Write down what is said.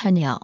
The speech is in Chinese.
菜鸟。